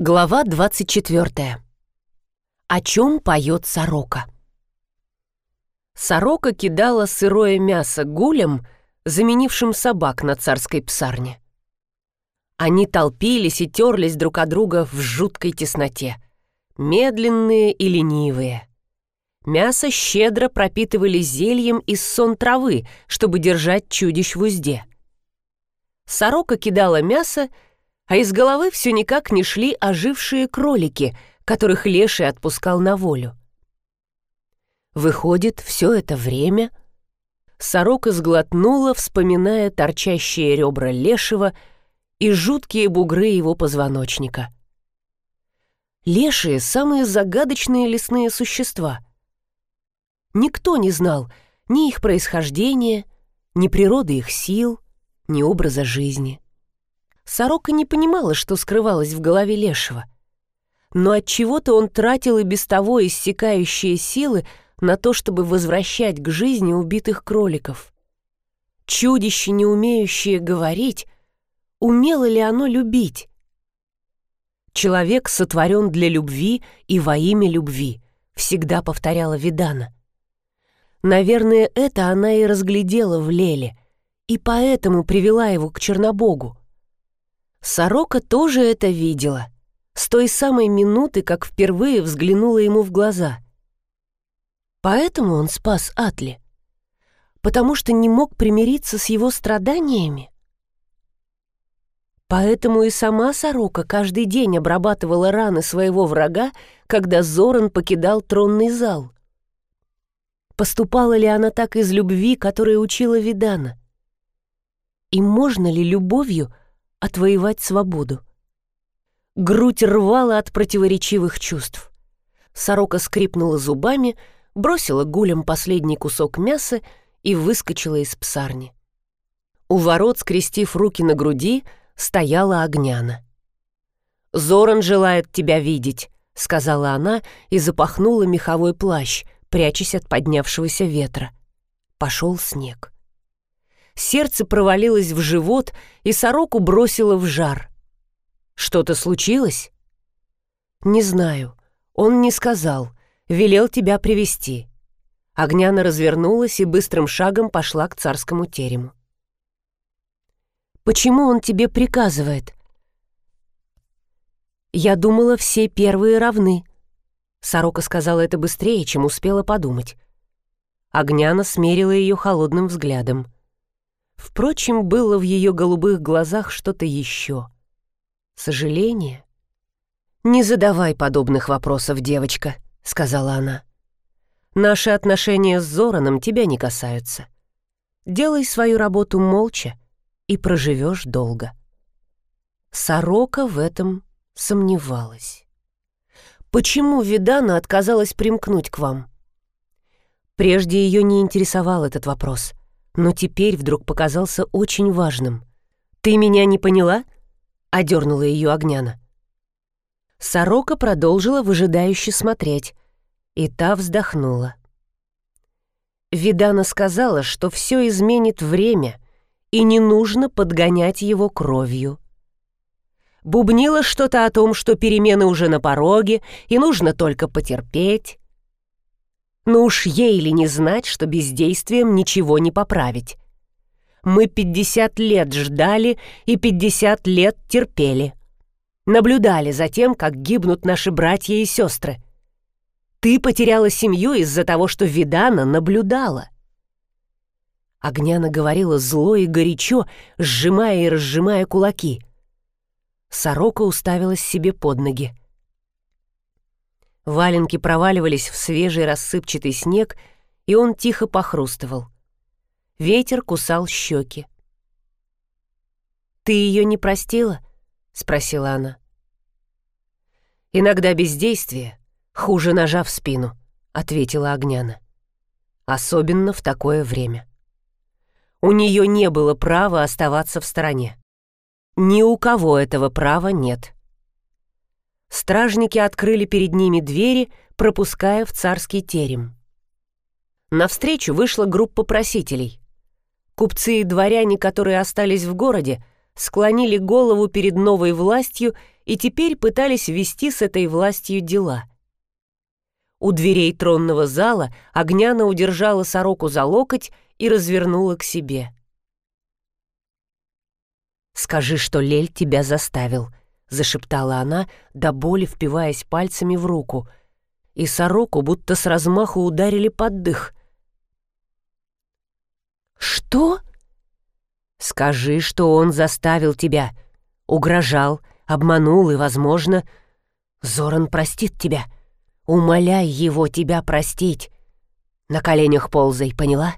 Глава 24. О чем поет сорока? Сорока кидала сырое мясо гулям, заменившим собак на царской псарне. Они толпились и терлись друг о друга в жуткой тесноте, медленные и ленивые. Мясо щедро пропитывали зельем из сон травы, чтобы держать чудищ в узде. Сорока кидала мясо, а из головы все никак не шли ожившие кролики, которых Леший отпускал на волю. Выходит, все это время сорока сглотнула, вспоминая торчащие ребра Лешего и жуткие бугры его позвоночника. Лешие — самые загадочные лесные существа. Никто не знал ни их происхождения, ни природы их сил, ни образа жизни. Сорока не понимала, что скрывалось в голове Лешего. Но от чего то он тратил и без того иссякающие силы на то, чтобы возвращать к жизни убитых кроликов. Чудище, не умеющее говорить, умело ли оно любить? «Человек сотворен для любви и во имя любви», — всегда повторяла Видана. Наверное, это она и разглядела в Леле, и поэтому привела его к Чернобогу. Сорока тоже это видела, с той самой минуты, как впервые взглянула ему в глаза. Поэтому он спас Атли, потому что не мог примириться с его страданиями. Поэтому и сама сорока каждый день обрабатывала раны своего врага, когда Зоран покидал тронный зал. Поступала ли она так из любви, которой учила Видана? И можно ли любовью отвоевать свободу. Грудь рвала от противоречивых чувств. Сорока скрипнула зубами, бросила гулям последний кусок мяса и выскочила из псарни. У ворот, скрестив руки на груди, стояла Огняна. «Зоран желает тебя видеть», — сказала она и запахнула меховой плащ, прячась от поднявшегося ветра. Пошел снег. Сердце провалилось в живот, и сороку бросило в жар. «Что-то случилось?» «Не знаю. Он не сказал. Велел тебя привести. Огняна развернулась и быстрым шагом пошла к царскому терему. «Почему он тебе приказывает?» «Я думала, все первые равны». Сорока сказала это быстрее, чем успела подумать. Огняна смерила ее холодным взглядом. Впрочем, было в ее голубых глазах что-то еще. Сожаление? «Не задавай подобных вопросов, девочка», — сказала она. «Наши отношения с Зораном тебя не касаются. Делай свою работу молча и проживешь долго». Сорока в этом сомневалась. «Почему Видана отказалась примкнуть к вам?» Прежде ее не интересовал этот вопрос но теперь вдруг показался очень важным. «Ты меня не поняла?» — одернула ее Огняна. Сорока продолжила выжидающе смотреть, и та вздохнула. Видана сказала, что все изменит время, и не нужно подгонять его кровью. Бубнила что-то о том, что перемены уже на пороге, и нужно только потерпеть. Но уж ей ли не знать, что бездействием ничего не поправить. Мы пятьдесят лет ждали и пятьдесят лет терпели. Наблюдали за тем, как гибнут наши братья и сестры. Ты потеряла семью из-за того, что Видана наблюдала. Огняна говорила зло и горячо, сжимая и разжимая кулаки. Сорока уставилась себе под ноги. Валенки проваливались в свежий рассыпчатый снег, и он тихо похрустывал. Ветер кусал щеки. «Ты ее не простила?» — спросила она. «Иногда бездействие хуже ножа в спину», — ответила Огняна. «Особенно в такое время. У нее не было права оставаться в стороне. Ни у кого этого права нет». Стражники открыли перед ними двери, пропуская в царский терем. Навстречу вышла группа просителей. Купцы и дворяне, которые остались в городе, склонили голову перед новой властью и теперь пытались вести с этой властью дела. У дверей тронного зала Огняна удержала сороку за локоть и развернула к себе. «Скажи, что Лель тебя заставил», — зашептала она, до боли впиваясь пальцами в руку, и сороку будто с размаху ударили под дых. «Что?» «Скажи, что он заставил тебя, угрожал, обманул и, возможно, Зоран простит тебя. Умоляй его тебя простить. На коленях ползай, поняла?»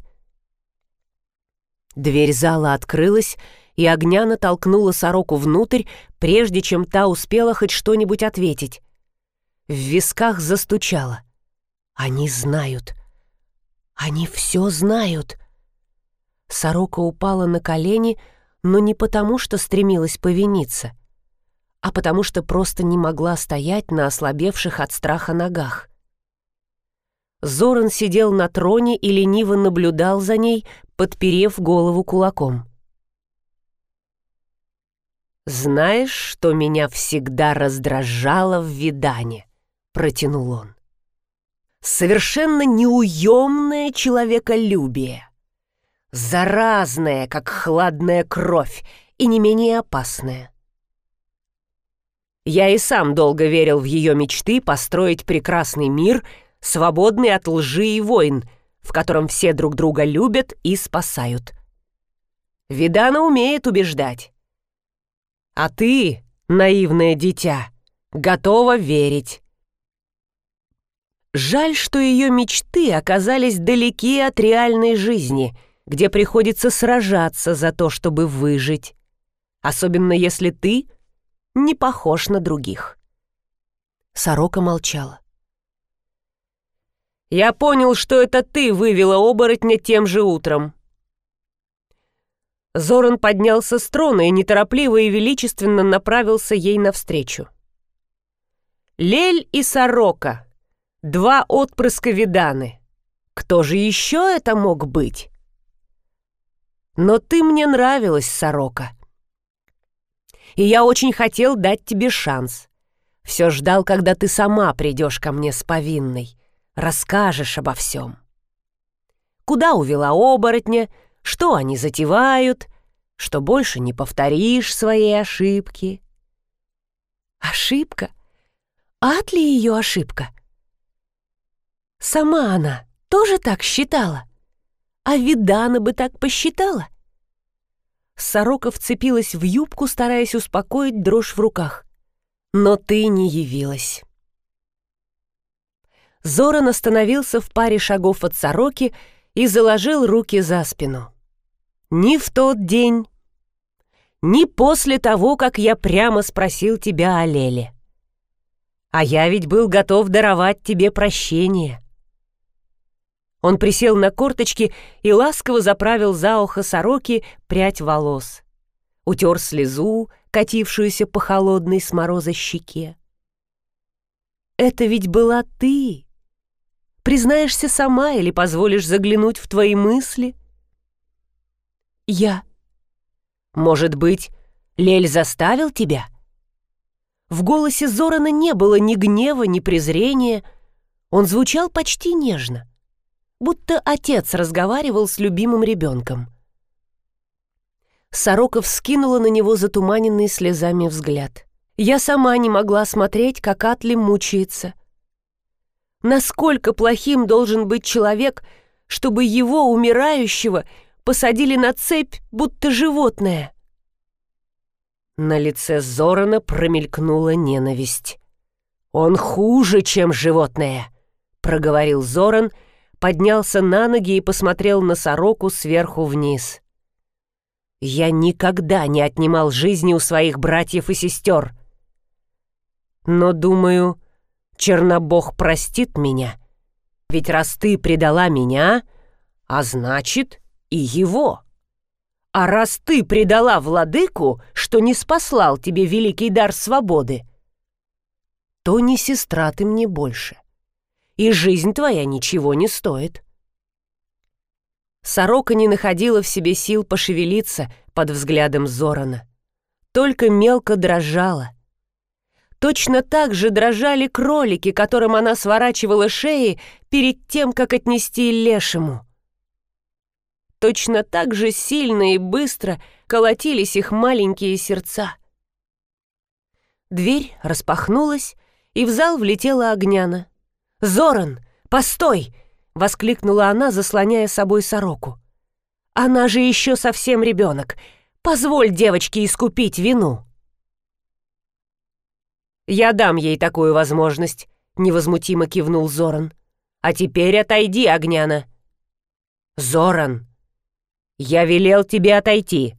Дверь зала открылась, и Огняна толкнула сороку внутрь, прежде чем та успела хоть что-нибудь ответить. В висках застучало. «Они знают. Они все знают». Сорока упала на колени, но не потому, что стремилась повиниться, а потому что просто не могла стоять на ослабевших от страха ногах. Зоран сидел на троне и лениво наблюдал за ней, подперев голову кулаком. «Знаешь, что меня всегда раздражало в видане?» — протянул он. «Совершенно неуемное человеколюбие заразная, как хладная кровь, и не менее опасная. Я и сам долго верил в ее мечты построить прекрасный мир, свободный от лжи и войн, в котором все друг друга любят и спасают. Видана умеет убеждать. А ты, наивное дитя, готова верить. Жаль, что ее мечты оказались далеки от реальной жизни — где приходится сражаться за то, чтобы выжить, особенно если ты не похож на других. Сорока молчала. «Я понял, что это ты вывела оборотня тем же утром». Зоран поднялся с трона и неторопливо и величественно направился ей навстречу. «Лель и Сорока, два отпрыска Виданы. Кто же еще это мог быть?» Но ты мне нравилась, сорока. И я очень хотел дать тебе шанс. Все ждал, когда ты сама придешь ко мне с повинной, расскажешь обо всем. Куда увела оборотня, что они затевают, что больше не повторишь своей ошибки. Ошибка? Ад ли ее ошибка? Сама она тоже так считала? А Видана бы так посчитала? Сорока вцепилась в юбку, стараясь успокоить дрожь в руках. Но ты не явилась. Зоран остановился в паре шагов от сороки и заложил руки за спину. Ни в тот день, ни после того, как я прямо спросил тебя о Леле. А я ведь был готов даровать тебе прощение. Он присел на корточки и ласково заправил за ухо сороки прядь волос. Утер слезу, катившуюся по холодной с мороза щеке. «Это ведь была ты!» Признаешься сама или позволишь заглянуть в твои мысли? Я. Может быть, Лель заставил тебя? В голосе Зорана не было ни гнева, ни презрения. Он звучал почти нежно будто отец разговаривал с любимым ребенком. Сорока вскинула на него затуманенный слезами взгляд. Я сама не могла смотреть, как Атли мучается. Насколько плохим должен быть человек, чтобы его, умирающего, посадили на цепь, будто животное? На лице Зорана промелькнула ненависть. «Он хуже, чем животное», — проговорил Зоран, — поднялся на ноги и посмотрел на сороку сверху вниз. «Я никогда не отнимал жизни у своих братьев и сестер. Но, думаю, Чернобог простит меня. Ведь раз ты предала меня, а значит и его. А раз ты предала владыку, что не спаслал тебе великий дар свободы, то не сестра ты мне больше и жизнь твоя ничего не стоит. Сорока не находила в себе сил пошевелиться под взглядом Зорана. Только мелко дрожала. Точно так же дрожали кролики, которым она сворачивала шеи перед тем, как отнести лешему. Точно так же сильно и быстро колотились их маленькие сердца. Дверь распахнулась, и в зал влетела Огняна. «Зоран, постой!» — воскликнула она, заслоняя собой сороку. «Она же еще совсем ребенок. Позволь девочке искупить вину». «Я дам ей такую возможность», — невозмутимо кивнул Зоран. «А теперь отойди, Огняна». «Зоран, я велел тебе отойти.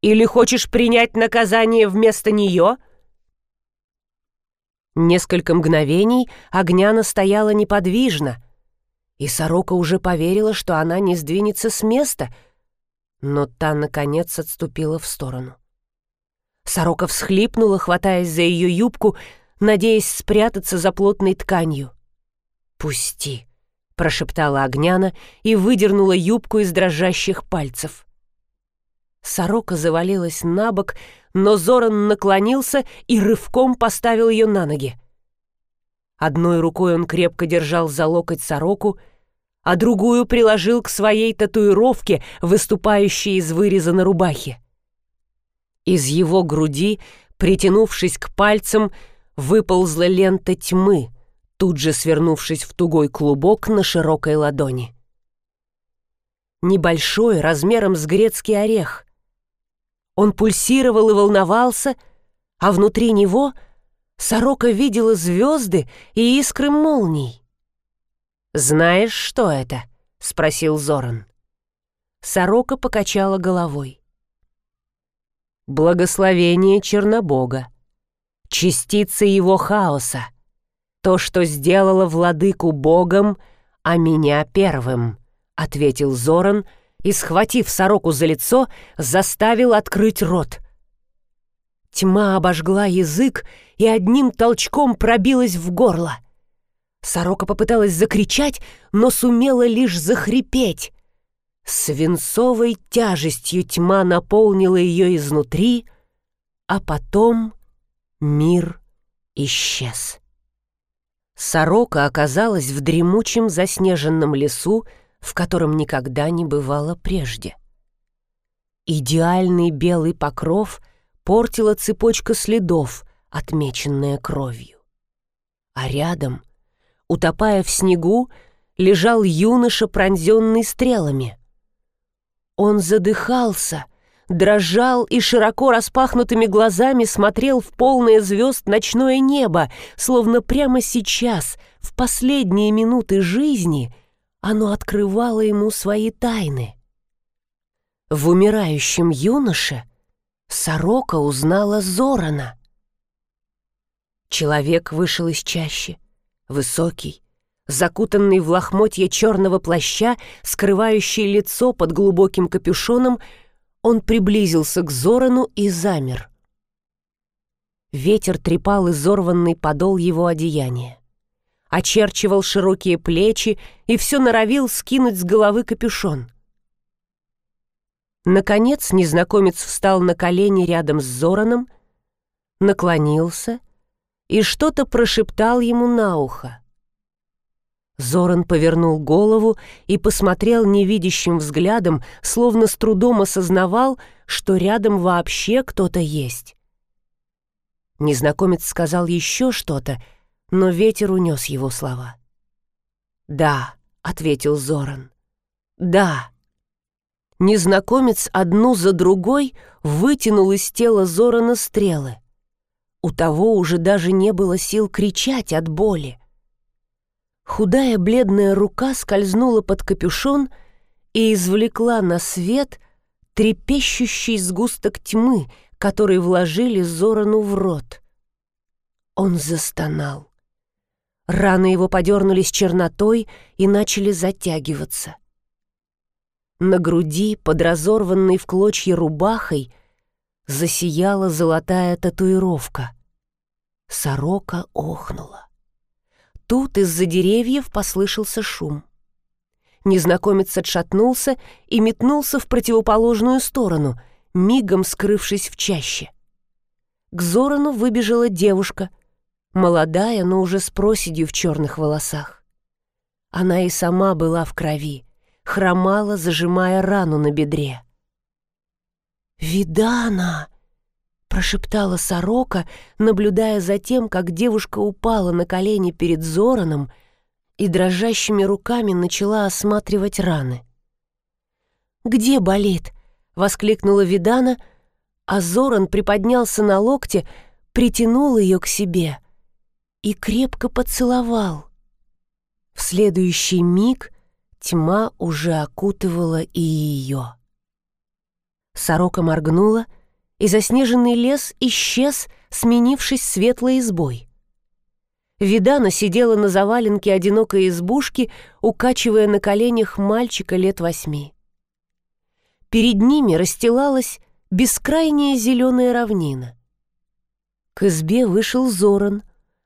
Или хочешь принять наказание вместо нее?» Несколько мгновений Огняна стояла неподвижно, и сорока уже поверила, что она не сдвинется с места, но та, наконец, отступила в сторону. Сорока всхлипнула, хватаясь за ее юбку, надеясь спрятаться за плотной тканью. «Пусти», — прошептала Огняна и выдернула юбку из дрожащих пальцев. Сорока завалилась на бок, но Зоран наклонился и рывком поставил ее на ноги. Одной рукой он крепко держал за локоть сороку, а другую приложил к своей татуировке, выступающей из выреза на рубахе. Из его груди, притянувшись к пальцам, выползла лента тьмы, тут же свернувшись в тугой клубок на широкой ладони. Небольшой, размером с грецкий орех, он пульсировал и волновался, а внутри него сорока видела звезды и искры молний. «Знаешь, что это?» — спросил Зоран. Сорока покачала головой. «Благословение Чернобога, частица его хаоса, то, что сделало владыку Богом, а меня первым», — ответил Зоран, — и, схватив сороку за лицо, заставил открыть рот. Тьма обожгла язык и одним толчком пробилась в горло. Сорока попыталась закричать, но сумела лишь захрипеть. Свинцовой тяжестью тьма наполнила ее изнутри, а потом мир исчез. Сорока оказалась в дремучем заснеженном лесу, в котором никогда не бывало прежде. Идеальный белый покров портила цепочка следов, отмеченная кровью. А рядом, утопая в снегу, лежал юноша, пронзенный стрелами. Он задыхался, дрожал и широко распахнутыми глазами смотрел в полное звезд ночное небо, словно прямо сейчас, в последние минуты жизни — оно открывало ему свои тайны. В умирающем юноше сорока узнала Зорана. Человек вышел из чащи, высокий, закутанный в лохмотья черного плаща, скрывающий лицо под глубоким капюшоном, он приблизился к Зорану и замер. Ветер трепал изорванный подол его одеяния очерчивал широкие плечи и все норовил скинуть с головы капюшон. Наконец незнакомец встал на колени рядом с Зораном, наклонился и что-то прошептал ему на ухо. Зоран повернул голову и посмотрел невидящим взглядом, словно с трудом осознавал, что рядом вообще кто-то есть. Незнакомец сказал еще что-то, но ветер унес его слова. «Да», — ответил Зоран, — «да». Незнакомец одну за другой вытянул из тела Зорана стрелы. У того уже даже не было сил кричать от боли. Худая бледная рука скользнула под капюшон и извлекла на свет трепещущий сгусток тьмы, который вложили Зорану в рот. Он застонал. Раны его подернулись чернотой и начали затягиваться. На груди, под разорванной в клочья рубахой, засияла золотая татуировка. Сорока охнула. Тут из-за деревьев послышался шум. Незнакомец отшатнулся и метнулся в противоположную сторону, мигом скрывшись в чаще. К Зорану выбежала девушка, молодая, но уже с проседью в черных волосах. Она и сама была в крови, хромала, зажимая рану на бедре. «Видана!» — прошептала сорока, наблюдая за тем, как девушка упала на колени перед Зораном и дрожащими руками начала осматривать раны. «Где болит?» — воскликнула Видана, а Зоран приподнялся на локте, притянул ее к себе и крепко поцеловал. В следующий миг тьма уже окутывала и ее. Сорока моргнула, и заснеженный лес исчез, сменившись светлой избой. Видана сидела на заваленке одинокой избушки, укачивая на коленях мальчика лет восьми. Перед ними расстилалась бескрайняя зеленая равнина. К избе вышел Зоран,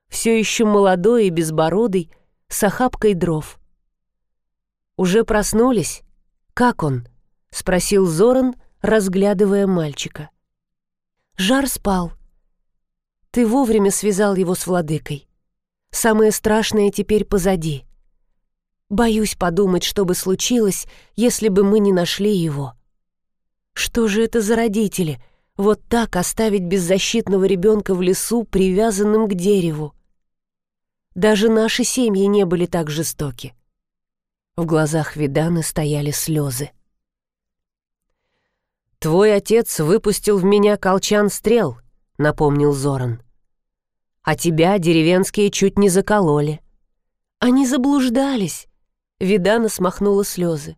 все еще молодой и безбородый, с охапкой дров. «Уже проснулись? Как он?» — спросил Зоран, разглядывая мальчика. Жар спал. Ты вовремя связал его с владыкой. Самое страшное теперь позади. Боюсь подумать, что бы случилось, если бы мы не нашли его. Что же это за родители? Вот так оставить беззащитного ребенка в лесу, привязанным к дереву. Даже наши семьи не были так жестоки. В глазах Виданы стояли слезы. «Твой отец выпустил в меня колчан стрел», — напомнил Зоран. «А тебя деревенские чуть не закололи». «Они заблуждались», — Видана смахнула слезы.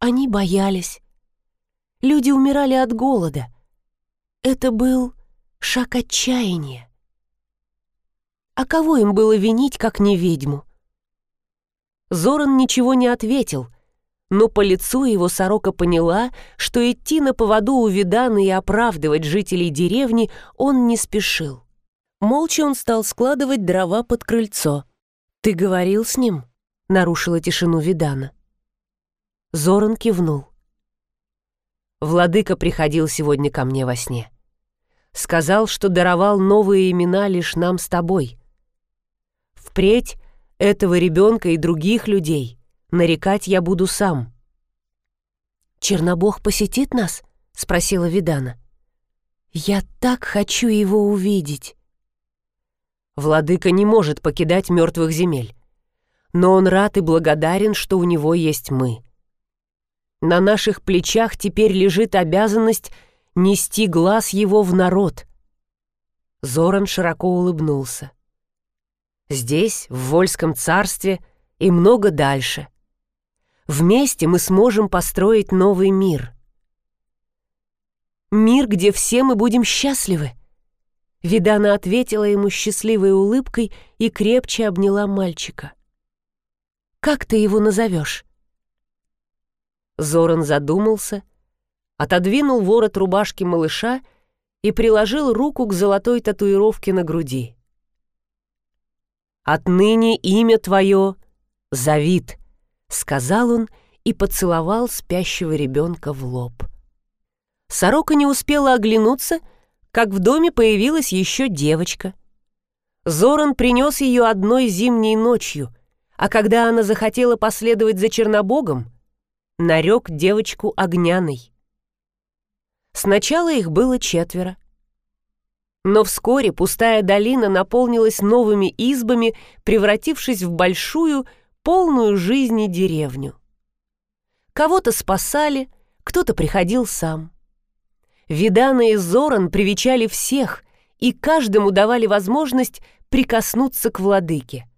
«Они боялись. Люди умирали от голода. Это был шаг отчаяния. А кого им было винить, как не ведьму?» Зоран ничего не ответил — но по лицу его сорока поняла, что идти на поводу у Видана и оправдывать жителей деревни он не спешил. Молча он стал складывать дрова под крыльцо. «Ты говорил с ним?» — нарушила тишину Видана. Зоран кивнул. Владыка приходил сегодня ко мне во сне. Сказал, что даровал новые имена лишь нам с тобой. Впредь этого ребенка и других людей нарекать я буду сам». «Чернобог посетит нас?» — спросила Видана. «Я так хочу его увидеть». Владыка не может покидать мертвых земель, но он рад и благодарен, что у него есть мы. На наших плечах теперь лежит обязанность нести глаз его в народ. Зоран широко улыбнулся. Здесь, в Вольском царстве и много дальше — Вместе мы сможем построить новый мир. Мир, где все мы будем счастливы. Видана ответила ему счастливой улыбкой и крепче обняла мальчика. «Как ты его назовешь?» Зоран задумался, отодвинул ворот рубашки малыша и приложил руку к золотой татуировке на груди. «Отныне имя твое — Завид», сказал он и поцеловал спящего ребенка в лоб. Сорока не успела оглянуться, как в доме появилась еще девочка. Зоран принес ее одной зимней ночью, а когда она захотела последовать за Чернобогом, нарек девочку Огняной. Сначала их было четверо. Но вскоре пустая долина наполнилась новыми избами, превратившись в большую, полную жизни деревню. Кого-то спасали, кто-то приходил сам. Видана Зоран привечали всех, и каждому давали возможность прикоснуться к владыке.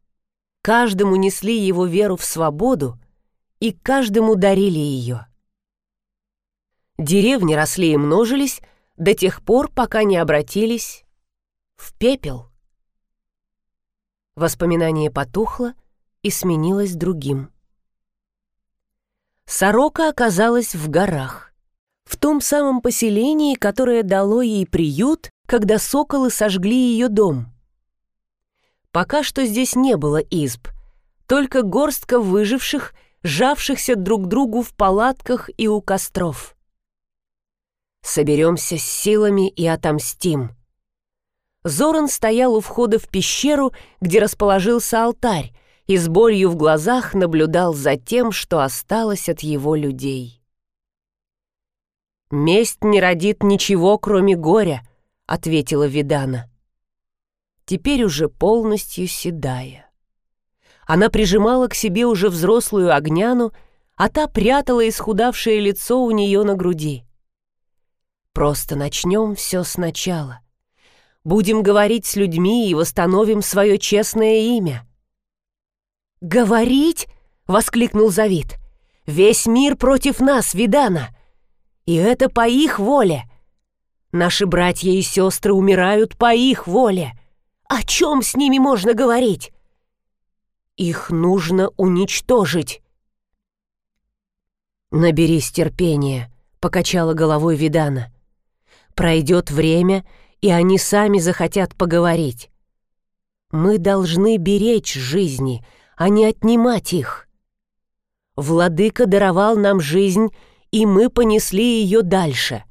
Каждому несли его веру в свободу, и каждому дарили ее. Деревни росли и множились до тех пор, пока не обратились в пепел. Воспоминание потухло, и сменилась другим. Сорока оказалась в горах, в том самом поселении, которое дало ей приют, когда соколы сожгли ее дом. Пока что здесь не было изб, только горстка выживших, сжавшихся друг другу в палатках и у костров. Соберемся с силами и отомстим. Зоран стоял у входа в пещеру, где расположился алтарь, и с болью в глазах наблюдал за тем, что осталось от его людей. «Месть не родит ничего, кроме горя», — ответила Видана. Теперь уже полностью седая. Она прижимала к себе уже взрослую огняну, а та прятала исхудавшее лицо у нее на груди. «Просто начнем все сначала. Будем говорить с людьми и восстановим свое честное имя». «Говорить?» — воскликнул Завид. «Весь мир против нас, Видана! И это по их воле! Наши братья и сестры умирают по их воле! О чем с ними можно говорить?» «Их нужно уничтожить!» «Наберись терпения», — покачала головой Видана. «Пройдет время, и они сами захотят поговорить. Мы должны беречь жизни, а не отнимать их. Владыка даровал нам жизнь, и мы понесли ее дальше.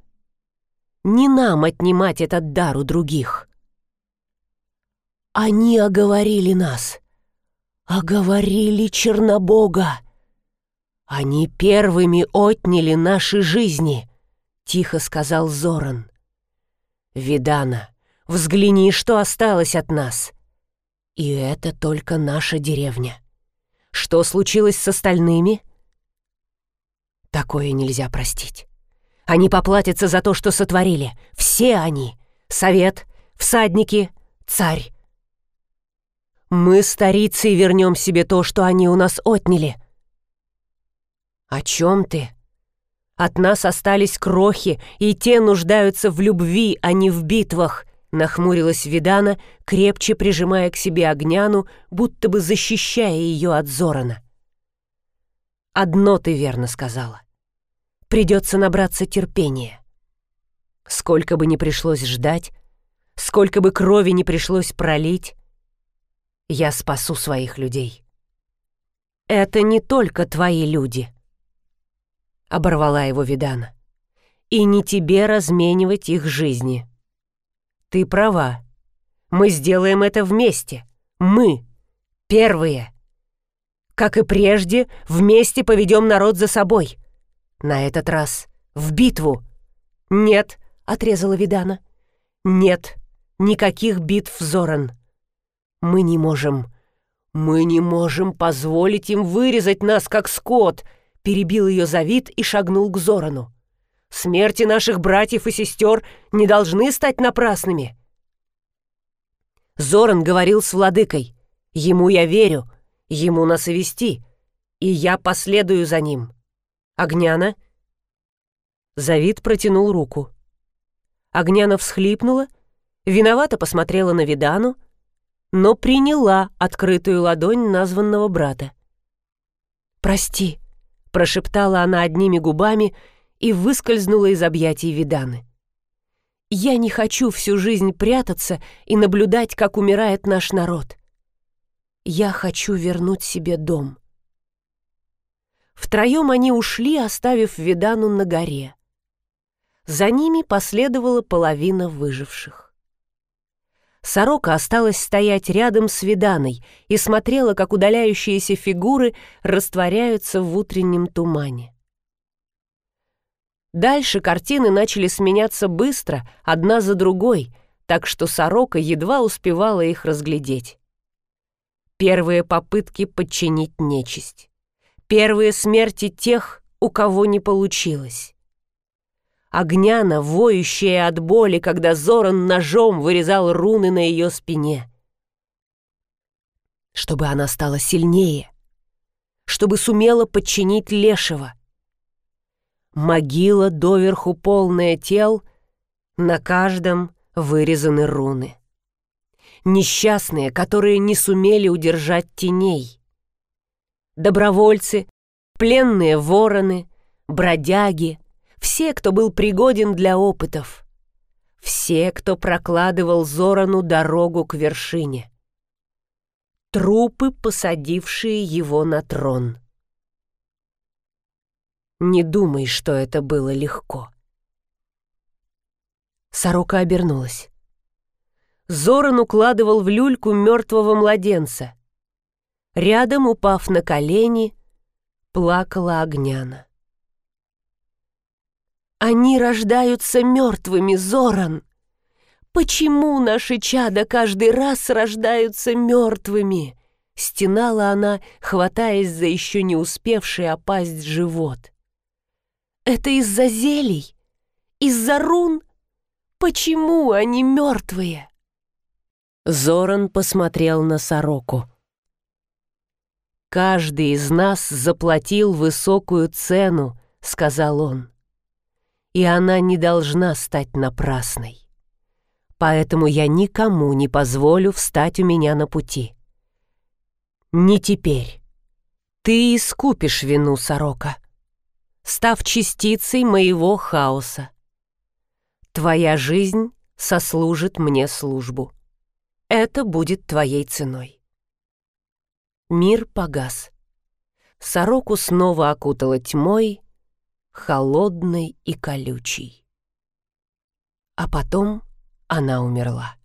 Не нам отнимать этот дар у других». «Они оговорили нас, оговорили Чернобога», «Они первыми отняли наши жизни», — тихо сказал Зоран. «Видана, взгляни, что осталось от нас. И это только наша деревня. Что случилось с остальными?» Такое нельзя простить. Они поплатятся за то, что сотворили. Все они. Совет, всадники, царь. Мы, старицы, вернем себе то, что они у нас отняли. «О чем ты?» «От нас остались крохи, и те нуждаются в любви, а не в битвах», — нахмурилась Видана, крепче прижимая к себе Огняну, будто бы защищая ее от Зорана. «Одно ты верно сказала. Придется набраться терпения. Сколько бы ни пришлось ждать, сколько бы крови не пришлось пролить, я спасу своих людей. Это не только твои люди» оборвала его Видана. «И не тебе разменивать их жизни. Ты права. Мы сделаем это вместе. Мы. Первые. Как и прежде, вместе поведем народ за собой. На этот раз в битву. Нет, отрезала Видана. Нет, никаких битв, Зоран. Мы не можем. Мы не можем позволить им вырезать нас, как скот, — перебил ее Завид и шагнул к Зорану. «Смерти наших братьев и сестер не должны стать напрасными!» Зоран говорил с владыкой. «Ему я верю, ему нас и вести, и я последую за ним. Огняна?» Завид протянул руку. Огняна всхлипнула, виновато посмотрела на Видану, но приняла открытую ладонь названного брата. «Прости», прошептала она одними губами и выскользнула из объятий Виданы. «Я не хочу всю жизнь прятаться и наблюдать, как умирает наш народ. Я хочу вернуть себе дом». Втроем они ушли, оставив Видану на горе. За ними последовала половина выживших. Сорока осталась стоять рядом с Виданой и смотрела, как удаляющиеся фигуры растворяются в утреннем тумане. Дальше картины начали сменяться быстро, одна за другой, так что сорока едва успевала их разглядеть. Первые попытки подчинить нечисть. Первые смерти тех, у кого не получилось. Огняна, воющая от боли, когда Зоран ножом вырезал руны на ее спине. Чтобы она стала сильнее, чтобы сумела подчинить Лешего. Могила доверху полная тел, на каждом вырезаны руны. Несчастные, которые не сумели удержать теней. Добровольцы, пленные вороны, бродяги, все, кто был пригоден для опытов. Все, кто прокладывал Зорану дорогу к вершине. Трупы, посадившие его на трон. Не думай, что это было легко. Сорока обернулась. Зоран укладывал в люльку мертвого младенца. Рядом, упав на колени, плакала Огняна. «Они рождаются мертвыми, Зоран! Почему наши чада каждый раз рождаются мертвыми?» Стенала она, хватаясь за еще не успевший опасть живот. «Это из-за зелий? Из-за рун? Почему они мертвые?» Зоран посмотрел на сороку. «Каждый из нас заплатил высокую цену», — сказал он. «И она не должна стать напрасной. Поэтому я никому не позволю встать у меня на пути. Не теперь. Ты искупишь вину, сорока, став частицей моего хаоса. Твоя жизнь сослужит мне службу» это будет твоей ценой. Мир погас. Сороку снова окутала тьмой, холодной и колючей. А потом она умерла.